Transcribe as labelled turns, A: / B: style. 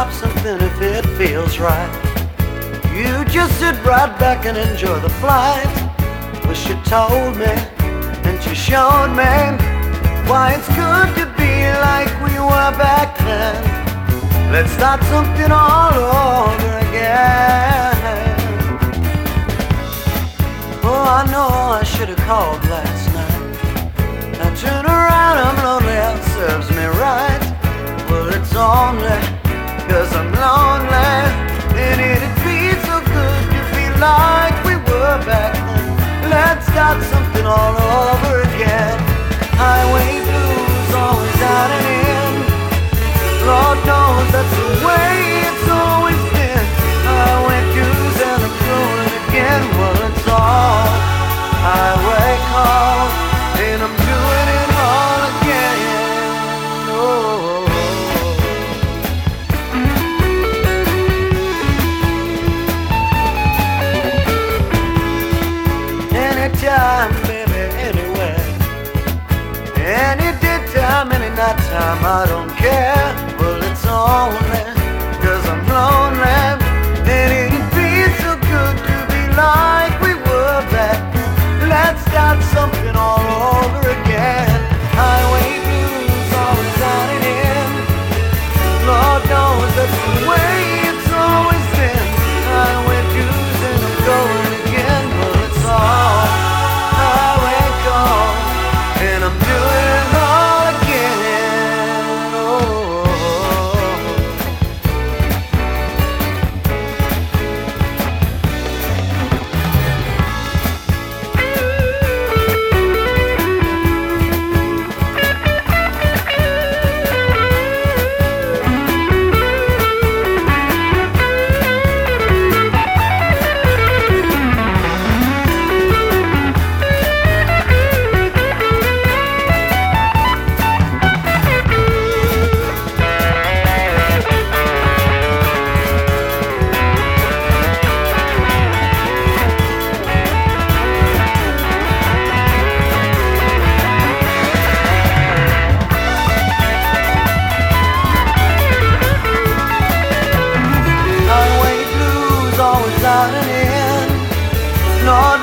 A: stop something if it feels right. You just sit right back and enjoy the flight. Wish you told me and you showed me why it's good to be like we were back then. Let's start something all over again. Oh, I know I should have called last Let's something all over again. Anytime, baby, anywhere. Any day time, any night time, I don't care. Well, it's only cause I'm lonely. And it'd be so good to be like we were back. Let's start something all over again. Lord